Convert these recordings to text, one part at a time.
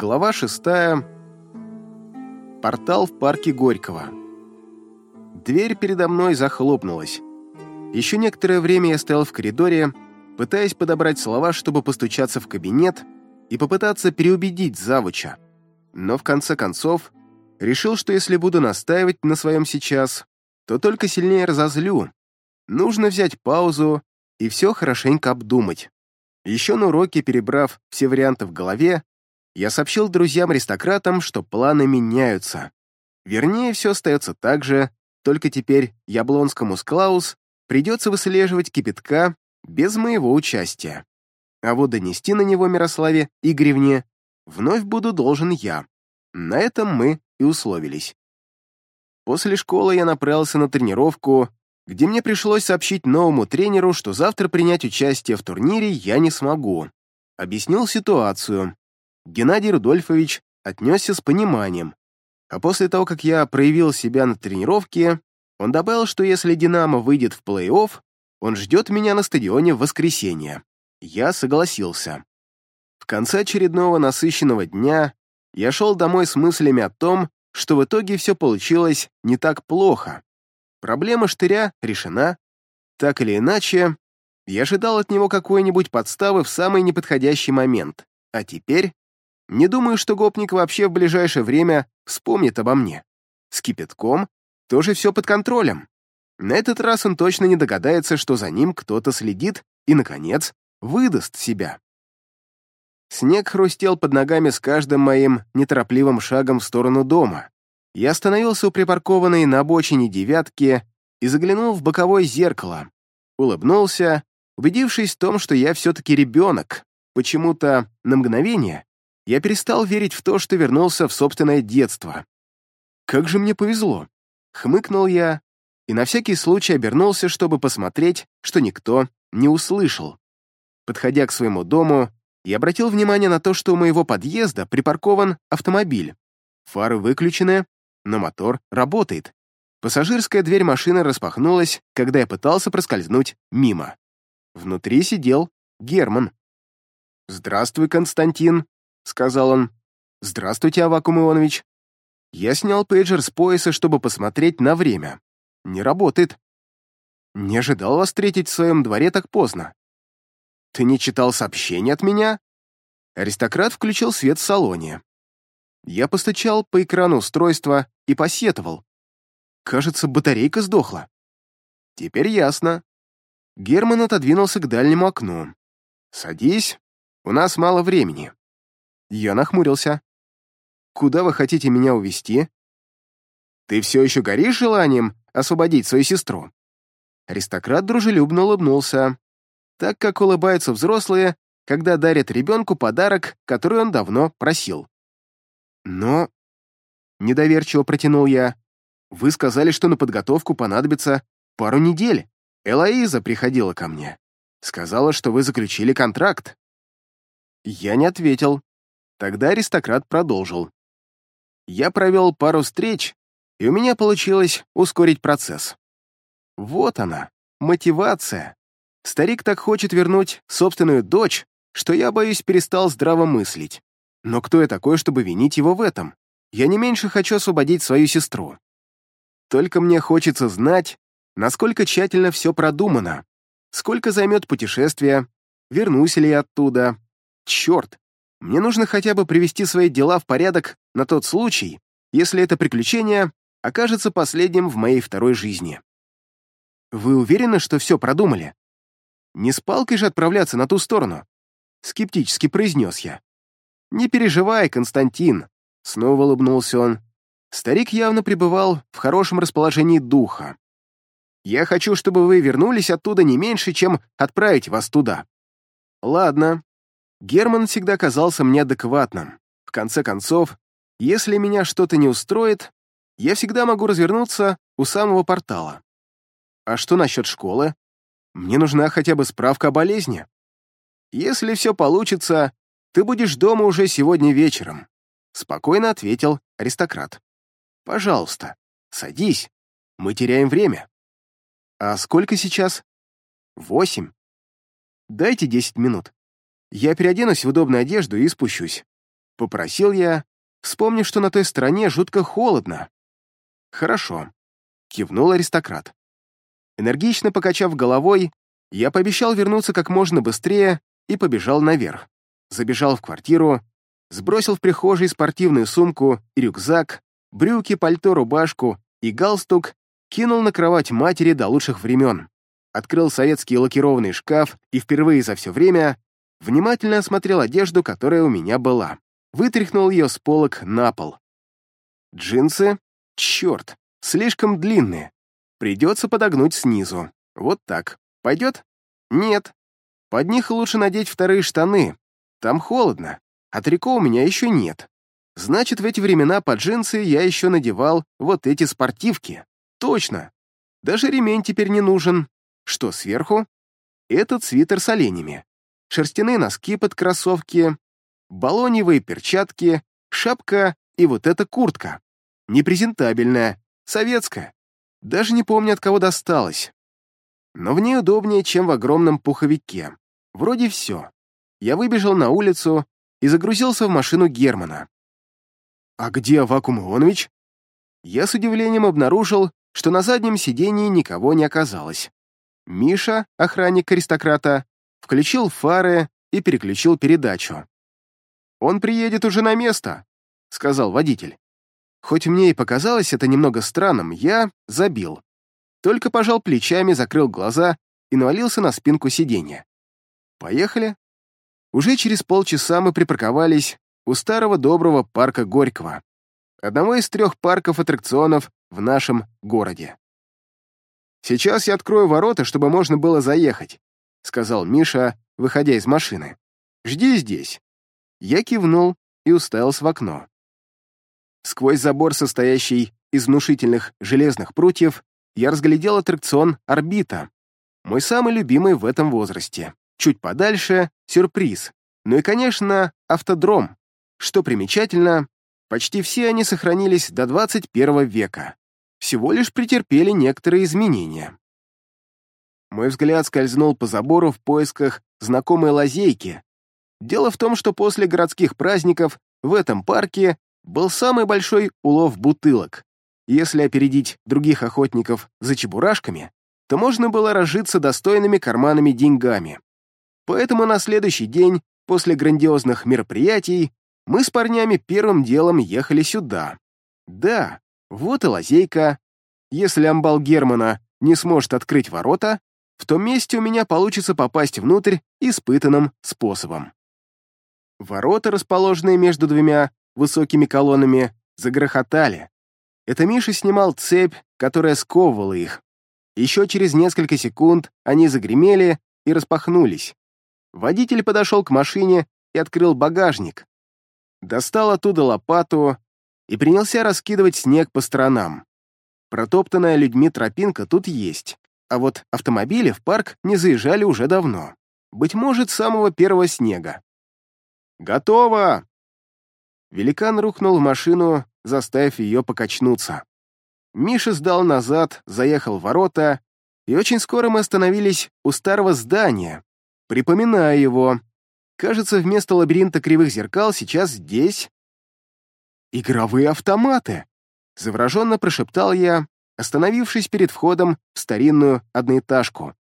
Глава шестая. Портал в парке Горького. Дверь передо мной захлопнулась. Еще некоторое время я стоял в коридоре, пытаясь подобрать слова, чтобы постучаться в кабинет и попытаться переубедить завуча. Но в конце концов решил, что если буду настаивать на своем сейчас, то только сильнее разозлю. Нужно взять паузу и все хорошенько обдумать. Еще на уроке, перебрав все варианты в голове, я сообщил друзьям-аристократам, что планы меняются. Вернее, все остается так же, только теперь Яблонскому Склаус придется выслеживать кипятка без моего участия. А вот донести на него Мирославе Игоревне вновь буду должен я. На этом мы и условились. После школы я направился на тренировку, где мне пришлось сообщить новому тренеру, что завтра принять участие в турнире я не смогу. Объяснил ситуацию. Геннадий Рудольфович отнесся с пониманием. А после того, как я проявил себя на тренировке, он добавил, что если «Динамо» выйдет в плей-офф, он ждет меня на стадионе в воскресенье. Я согласился. В конце очередного насыщенного дня я шел домой с мыслями о том, что в итоге все получилось не так плохо. Проблема штыря решена. Так или иначе, я ожидал от него какой-нибудь подставы в самый неподходящий момент. А теперь не думаю, что гопник вообще в ближайшее время вспомнит обо мне. С кипятком тоже все под контролем. На этот раз он точно не догадается, что за ним кто-то следит и, наконец, выдаст себя. Снег хрустел под ногами с каждым моим неторопливым шагом в сторону дома. Я остановился у припаркованной на обочине девятки и заглянул в боковое зеркало. Улыбнулся, убедившись в том, что я все-таки ребенок. Почему-то на мгновение я перестал верить в то, что вернулся в собственное детство. Как же мне повезло. Хмыкнул я и на всякий случай обернулся, чтобы посмотреть, что никто не услышал. Подходя к своему дому, я обратил внимание на то, что у моего подъезда припаркован автомобиль. Фары выключены, но мотор работает. Пассажирская дверь машины распахнулась, когда я пытался проскользнуть мимо. Внутри сидел Герман. «Здравствуй, Константин», сказал он. «Здравствуйте, Авакум Иванович». Я снял пейджер с пояса, чтобы посмотреть на время. Не работает. Не ожидал вас встретить в своем дворе так поздно. Ты не читал сообщение от меня? Аристократ включил свет в салоне. Я постучал по экрану устройства и посетовал. Кажется, батарейка сдохла. Теперь ясно. Герман отодвинулся к дальнему окну. «Садись, у нас мало времени». Я нахмурился. «Куда вы хотите меня увезти?» «Ты все еще горишь желанием освободить свою сестру?» Аристократ дружелюбно улыбнулся, так как улыбаются взрослые, когда дарят ребенку подарок, который он давно просил. «Но...» — недоверчиво протянул я. «Вы сказали, что на подготовку понадобится пару недель. Элоиза приходила ко мне. Сказала, что вы заключили контракт». Я не ответил, Тогда аристократ продолжил. Я провел пару встреч, и у меня получилось ускорить процесс. Вот она, мотивация. Старик так хочет вернуть собственную дочь, что я, боюсь, перестал здраво мыслить. Но кто я такой, чтобы винить его в этом? Я не меньше хочу освободить свою сестру. Только мне хочется знать, насколько тщательно все продумано, сколько займет путешествие, вернусь ли я оттуда. Черт, мне нужно хотя бы привести свои дела в порядок на тот случай, если это приключение окажется последним в моей второй жизни. Вы уверены, что все продумали? Не с палкой же отправляться на ту сторону? Скептически произнес я. Не переживай, Константин, снова улыбнулся он. Старик явно пребывал в хорошем расположении духа. Я хочу, чтобы вы вернулись оттуда не меньше, чем отправить вас туда. Ладно, Герман всегда казался мне адекватным. В конце концов, если меня что-то не устроит, я всегда могу развернуться у самого портала. А что насчет школы? Мне нужна хотя бы справка о болезни. Если все получится, ты будешь дома уже сегодня вечером, спокойно ответил аристократ. Пожалуйста, садись, мы теряем время. А сколько сейчас? Восемь. Дайте десять минут. Я переоденусь в удобную одежду и спущусь. Попросил я, вспомнив, что на той стороне жутко холодно. «Хорошо», — кивнул аристократ. Энергично покачав головой, я пообещал вернуться как можно быстрее и побежал наверх. Забежал в квартиру, сбросил в прихожей спортивную сумку и рюкзак, брюки, пальто, рубашку и галстук, кинул на кровать матери до лучших времен, открыл советский лакированный шкаф и впервые за все время внимательно осмотрел одежду, которая у меня была. Вытряхнул ее с полок на пол. Джинсы? Черт, слишком длинные. Придется подогнуть снизу. Вот так. Пойдет? Нет. Под них лучше надеть вторые штаны. Там холодно, а трико у меня еще нет. Значит, в эти времена под джинсы я еще надевал вот эти спортивки. Точно. Даже ремень теперь не нужен. Что сверху? Этот свитер с оленями. Шерстяные носки под кроссовки, баллоневые перчатки, шапка и вот эта куртка. Непрезентабельная, советская. Даже не помню, от кого досталась. Но в ней удобнее, чем в огромном пуховике. Вроде все. Я выбежал на улицу и загрузился в машину Германа. «А где Авакум Иванович?» Я с удивлением обнаружил, что на заднем сидении никого не оказалось. Миша, охранник аристократа, включил фары и переключил передачу. «Он приедет уже на место», — сказал водитель. Хоть мне и показалось это немного странным, я забил. Только пожал плечами, закрыл глаза и навалился на спинку сиденья. «Поехали?» Уже через полчаса мы припарковались у старого доброго парка Горького, одного из трех парков аттракционов в нашем городе. «Сейчас я открою ворота, чтобы можно было заехать», сказал Миша, выходя из машины. «Жди здесь». Я кивнул и уставился в окно. Сквозь забор, состоящий из внушительных железных прутьев, я разглядел аттракцион «Орбита», мой самый любимый в этом возрасте. Чуть подальше — сюрприз. Ну и, конечно, автодром. Что примечательно, почти все они сохранились до 21 века. Всего лишь претерпели некоторые изменения. Мой взгляд скользнул по забору в поисках знакомой лазейки. Дело в том, что после городских праздников в этом парке был самый большой улов бутылок. Если опередить других охотников за чебурашками, то можно было разжиться достойными карманами деньгами. Поэтому на следующий день, после грандиозных мероприятий, мы с парнями первым делом ехали сюда. Да, вот и лазейка. Если амбал Германа не сможет открыть ворота, в том месте у меня получится попасть внутрь испытанным способом. Ворота, расположенные между двумя высокими колоннами, загрохотали. Это Миша снимал цепь, которая сковывала их. Еще через несколько секунд они загремели и распахнулись. Водитель подошел к машине и открыл багажник. Достал оттуда лопату и принялся раскидывать снег по сторонам. Протоптанная людьми тропинка тут есть, а вот автомобили в парк не заезжали уже давно. Быть может, с самого первого снега. «Готово!» Великан рухнул в машину, заставив ее покачнуться. Миша сдал назад, заехал в ворота, и очень скоро мы остановились у старого здания. Припоминаю его. Кажется, вместо лабиринта кривых зеркал сейчас здесь... «Игровые автоматы!» — завороженно прошептал я, остановившись перед входом в старинную одноэтажку.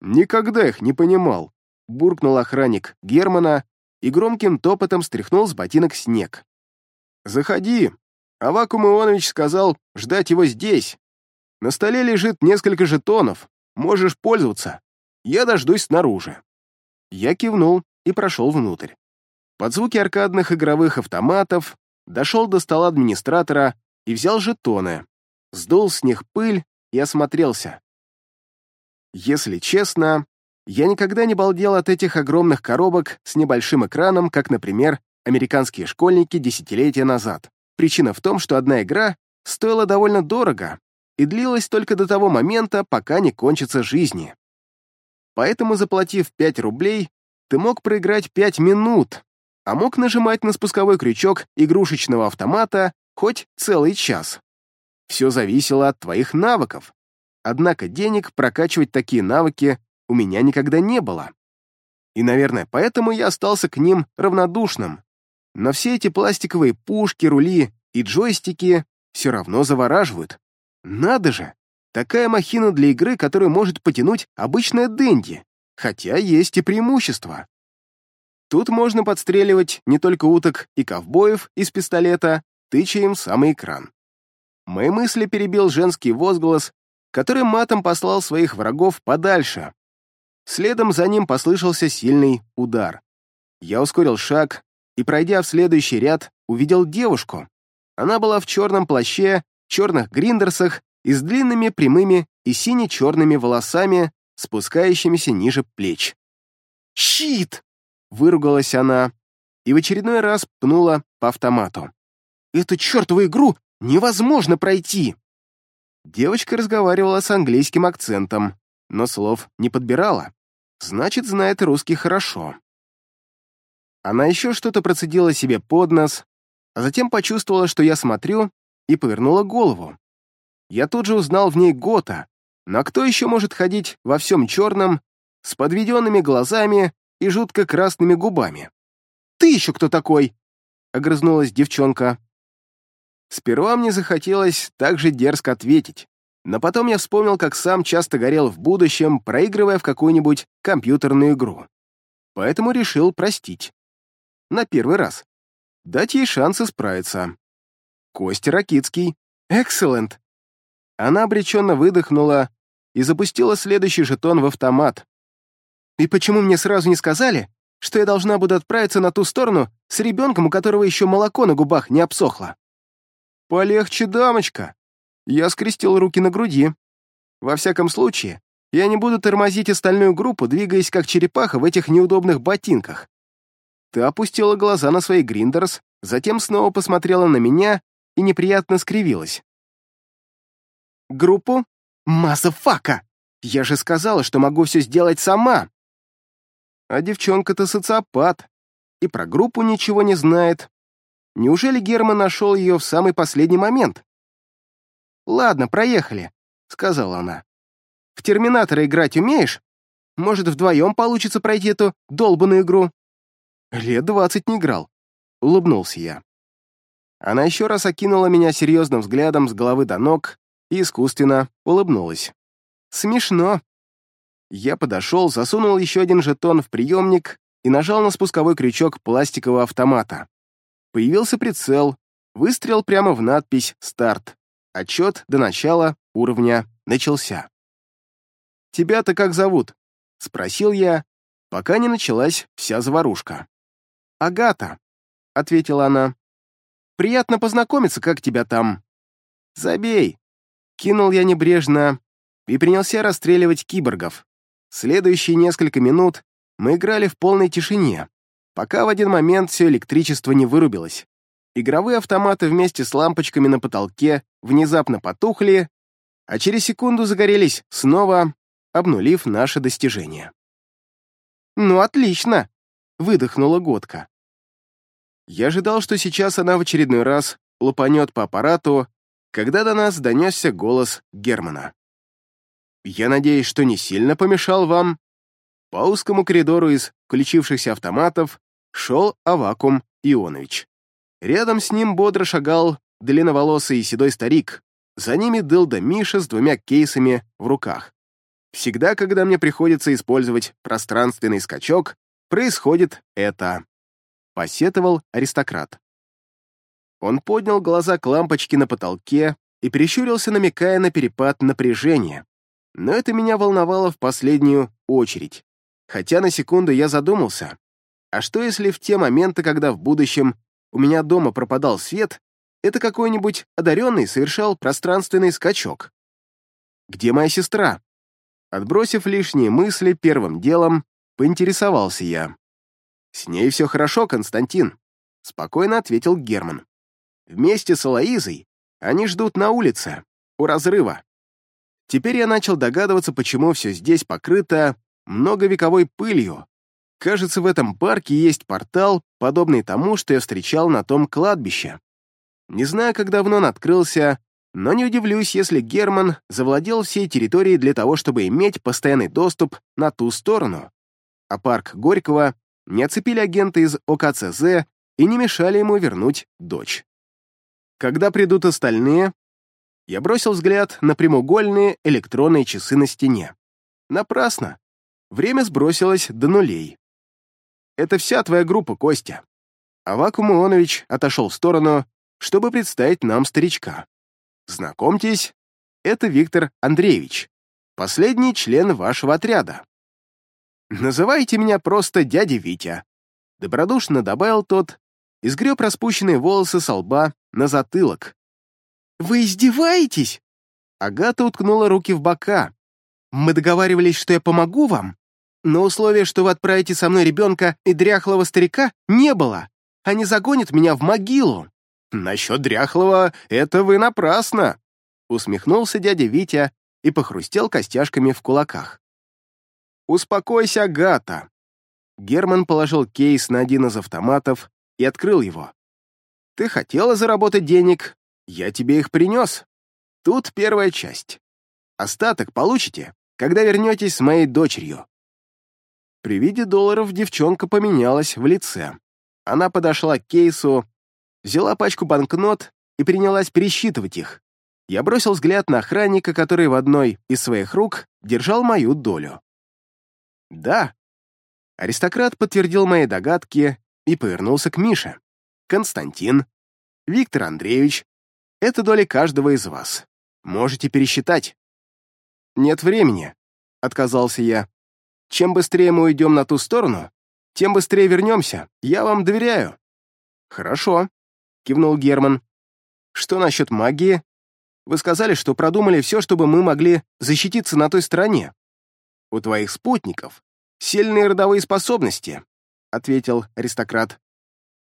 «Никогда их не понимал», — буркнул охранник Германа, и громким топотом стряхнул с ботинок снег. «Заходи!» Авакум Иванович сказал ждать его здесь. На столе лежит несколько жетонов, можешь пользоваться. Я дождусь снаружи». Я кивнул и прошел внутрь. Под звуки аркадных игровых автоматов дошел до стола администратора и взял жетоны, сдул с них пыль и осмотрелся. Если честно, я никогда не балдел от этих огромных коробок с небольшим экраном, как, например, американские школьники десятилетия назад. Причина в том, что одна игра стоила довольно дорого и длилась только до того момента, пока не кончится жизни. Поэтому, заплатив 5 рублей, ты мог проиграть 5 минут, а мог нажимать на спусковой крючок игрушечного автомата хоть целый час. Все зависело от твоих навыков. Однако денег прокачивать такие навыки у меня никогда не было. И, наверное, поэтому я остался к ним равнодушным. Но все эти пластиковые пушки, рули и джойстики все равно завораживают. Надо же! Такая махина для игры, которую может потянуть обычная Дэнди, хотя есть и преимущества. Тут можно подстреливать не только уток и ковбоев из пистолета, тыча им в самый экран. Мои мысли перебил женский возглас, который матом послал своих врагов подальше. Следом за ним послышался сильный удар. Я ускорил шаг и, пройдя в следующий ряд, увидел девушку. Она была в черном плаще, черных гриндерсах и с длинными прямыми и сине-черными волосами, спускающимися ниже плеч. «Щит!» — выругалась она и в очередной раз пнула по автомату. «Эту чертову игру невозможно пройти!» Девочка разговаривала с английским акцентом, но слов не подбирала. Значит, знает русский хорошо. Она еще что-то процедила себе под нос, а затем почувствовала, что я смотрю, и повернула голову. Я тут же узнал в ней Гота, но кто еще может ходить во всем черном, с подведенными глазами и жутко красными губами? «Ты еще кто такой?» — огрызнулась девчонка. Сперва мне захотелось так же дерзко ответить, но потом я вспомнил, как сам часто горел в будущем, проигрывая в какую-нибудь компьютерную игру. Поэтому решил простить. На первый раз. Дать ей шанс исправиться. Костя Ракицкий. Экселент. Она обреченно выдохнула и запустила следующий жетон в автомат. «И почему мне сразу не сказали, что я должна буду отправиться на ту сторону с ребенком, у которого еще молоко на губах не обсохло?» «Полегче, дамочка!» Я скрестил руки на груди. «Во всяком случае, я не буду тормозить остальную группу, двигаясь как черепаха в этих неудобных ботинках». Ты опустила глаза на свои гриндерс, затем снова посмотрела на меня и неприятно скривилась. «Группу? Масса-фака! Я же сказала, что могу все сделать сама!» А девчонка-то социопат, и про группу ничего не знает, Неужели Герман нашел ее в самый последний момент? «Ладно, проехали», — сказала она. «В Терминатора играть умеешь? Может, вдвоем получится пройти эту долбанную игру?» «Лет двадцать не играл», — улыбнулся я. Она еще раз окинула меня серьезным взглядом с головы до ног и искусственно улыбнулась. «Смешно». Я подошел, засунул еще один жетон в приемник и нажал на спусковой крючок пластикового автомата. Появился прицел, выстрел прямо в надпись «Старт». Отчет до начала уровня начался. «Тебя-то как зовут?» — спросил я, пока не началась вся заварушка. «Агата», — ответила она. «Приятно познакомиться, как тебя там?» «Забей», — кинул я небрежно и принялся расстреливать киборгов. Следующие несколько минут мы играли в полной тишине, пока в один момент все электричество не вырубилось. Игровые автоматы вместе с лампочками на потолке внезапно потухли, а через секунду загорелись снова, обнулив наше достижение. «Ну, отлично!» — выдохнула Годка. Я ожидал, что сейчас она в очередной раз лупанет по аппарату, когда до нас донесся голос Германа. «Я надеюсь, что не сильно помешал вам?» По узкому коридору из включившихся автоматов шел Авакум Ионович. Рядом с ним бодро шагал длинноволосый и седой старик. За ними Дылда Миша с двумя кейсами в руках. Всегда, когда мне приходится использовать пространственный скачок, происходит это. Посетовал аристократ. Он поднял глаза к лампочке на потолке и прищурился, намекая на перепад напряжения. Но это меня волновало в последнюю очередь. Хотя на секунду я задумался, а что если в те моменты, когда в будущем у меня дома пропадал свет, это какой-нибудь одаренный совершал пространственный скачок? Где моя сестра? Отбросив лишние мысли, первым делом поинтересовался я. «С ней все хорошо, Константин», — спокойно ответил Герман. «Вместе с Алоизой они ждут на улице, у разрыва. Теперь я начал догадываться, почему все здесь покрыто многовековой пылью, Кажется, в этом парке есть портал, подобный тому, что я встречал на том кладбище. Не знаю, как давно он открылся, но не удивлюсь, если Герман завладел всей территорией для того, чтобы иметь постоянный доступ на ту сторону. А парк Горького не оцепили агенты из ОКЦЗ и не мешали ему вернуть дочь. Когда придут остальные, я бросил взгляд на прямоугольные электронные часы на стене. Напрасно. Время сбросилось до нулей. Это вся твоя группа, Костя. Авакум Ионович отошел в сторону, чтобы представить нам старичка. Знакомьтесь, это Виктор Андреевич, последний член вашего отряда. Называйте меня просто дядя Витя. Добродушно добавил тот и сгреб распущенные волосы со лба на затылок. «Вы издеваетесь?» Агата уткнула руки в бока. «Мы договаривались, что я помогу вам, но условия, что вы отправите со мной ребенка и дряхлого старика, не было. Они загонят меня в могилу». «Насчет дряхлого это вы напрасно», усмехнулся дядя Витя и похрустел костяшками в кулаках. «Успокойся, Агата!» Герман положил кейс на один из автоматов и открыл его. «Ты хотела заработать денег, я тебе их принес. Тут первая часть. Остаток получите, когда вернетесь с моей дочерью». При виде долларов девчонка поменялась в лице. Она подошла к кейсу, взяла пачку банкнот и принялась пересчитывать их. Я бросил взгляд на охранника, который в одной из своих рук держал мою долю. «Да». Аристократ подтвердил мои догадки и повернулся к Мише. «Константин, Виктор Андреевич, это доля каждого из вас. Можете пересчитать». «Нет времени», — отказался я. «Чем быстрее мы уйдем на ту сторону, тем быстрее вернемся. Я вам доверяю». «Хорошо», — кивнул Герман. «Что насчет магии? Вы сказали, что продумали все, чтобы мы могли защититься на той стороне. У твоих спутников сильные родовые способности, ответил аристократ.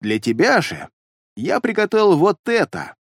Для тебя же я приготовил вот это.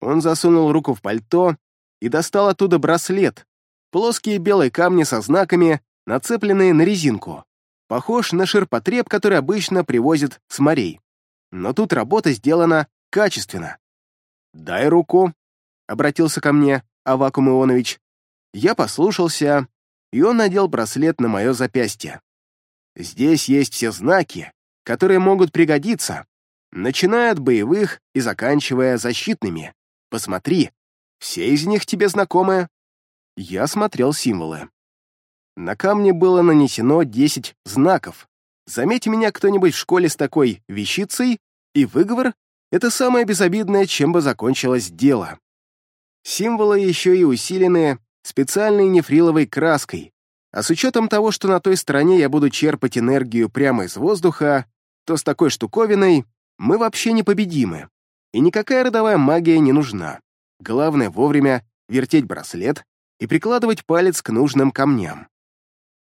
Он засунул руку в пальто и достал оттуда браслет, плоские белые камни со знаками, нацепленные на резинку. Похож на ширпотреб, который обычно привозят с морей. Но тут работа сделана качественно. «Дай руку», обратился ко мне Авакум Ионович. Я послушался, и он надел браслет на мое запястье. Здесь есть все знаки, которые могут пригодиться, начиная от боевых и заканчивая защитными. Посмотри, все из них тебе знакомы. Я смотрел символы. На камне было нанесено 10 знаков. Заметь меня кто-нибудь в школе с такой вещицей, и выговор — это самое безобидное, чем бы закончилось дело. Символы еще и усилены специальной нефриловой краской, а с учетом того, что на той стороне я буду черпать энергию прямо из воздуха, то с такой штуковиной мы вообще непобедимы, и никакая родовая магия не нужна. Главное вовремя вертеть браслет и прикладывать палец к нужным камням.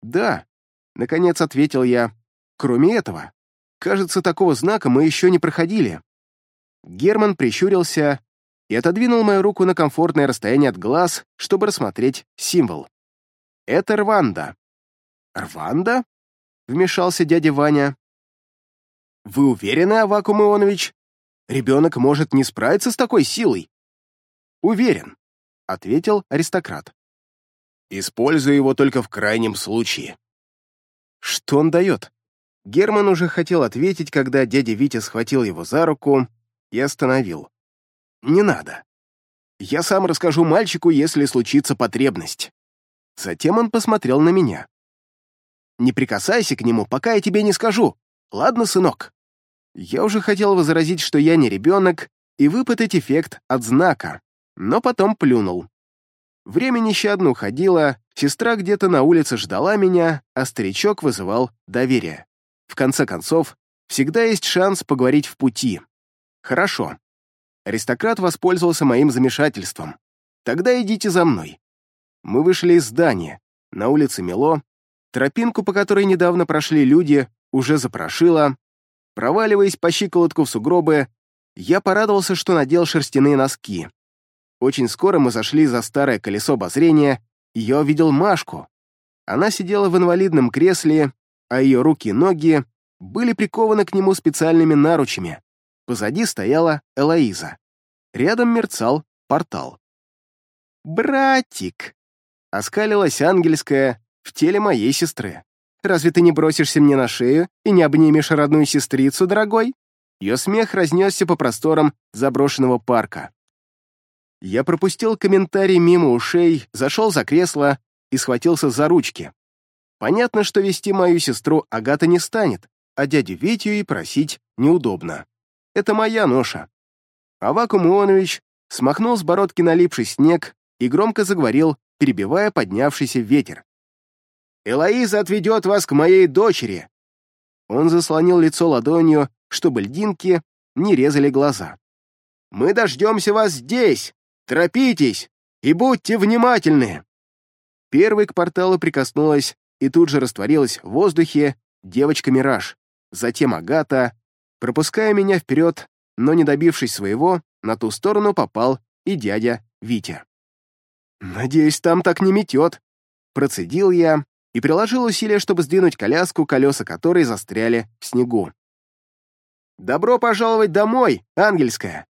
«Да», — наконец ответил я, — «кроме этого, кажется, такого знака мы еще не проходили». Герман прищурился и отодвинул мою руку на комфортное расстояние от глаз, чтобы рассмотреть символ. Это Рванда. «Рванда?» — вмешался дядя Ваня. «Вы уверены, Авакум Ионович? Ребенок может не справиться с такой силой?» «Уверен», — ответил аристократ. «Использую его только в крайнем случае». «Что он дает?» Герман уже хотел ответить, когда дядя Витя схватил его за руку и остановил. Не надо. Я сам расскажу мальчику, если случится потребность. Затем он посмотрел на меня. Не прикасайся к нему, пока я тебе не скажу. Ладно, сынок? Я уже хотел возразить, что я не ребенок, и выпытать эффект от знака, но потом плюнул. Время нещадно уходило, сестра где-то на улице ждала меня, а старичок вызывал доверие. В конце концов, всегда есть шанс поговорить в пути. Хорошо, Аристократ воспользовался моим замешательством. «Тогда идите за мной». Мы вышли из здания. На улице мело. Тропинку, по которой недавно прошли люди, уже запрошило. Проваливаясь по щиколотку в сугробы, я порадовался, что надел шерстяные носки. Очень скоро мы зашли за старое колесо обозрения, и я увидел Машку. Она сидела в инвалидном кресле, а ее руки и ноги были прикованы к нему специальными наручами. Позади стояла Элоиза. Рядом мерцал портал. «Братик!» — оскалилась ангельская в теле моей сестры. «Разве ты не бросишься мне на шею и не обнимешь родную сестрицу, дорогой?» Ее смех разнесся по просторам заброшенного парка. Я пропустил комментарий мимо ушей, зашел за кресло и схватился за ручки. Понятно, что вести мою сестру Агата не станет, а дядю Витю и просить неудобно. Это моя ноша. Авакум Ионович смахнул с бородки налипший снег и громко заговорил, перебивая поднявшийся ветер. «Элоиза отведет вас к моей дочери!» Он заслонил лицо ладонью, чтобы льдинки не резали глаза. «Мы дождемся вас здесь! Торопитесь и будьте внимательны!» Первой к порталу прикоснулась и тут же растворилась в воздухе девочка-мираж, затем Агата, пропуская меня вперед, но не добившись своего, на ту сторону попал и дядя Витя. «Надеюсь, там так не метет», — процедил я и приложил усилия, чтобы сдвинуть коляску, колеса которой застряли в снегу. «Добро пожаловать домой, ангельская!»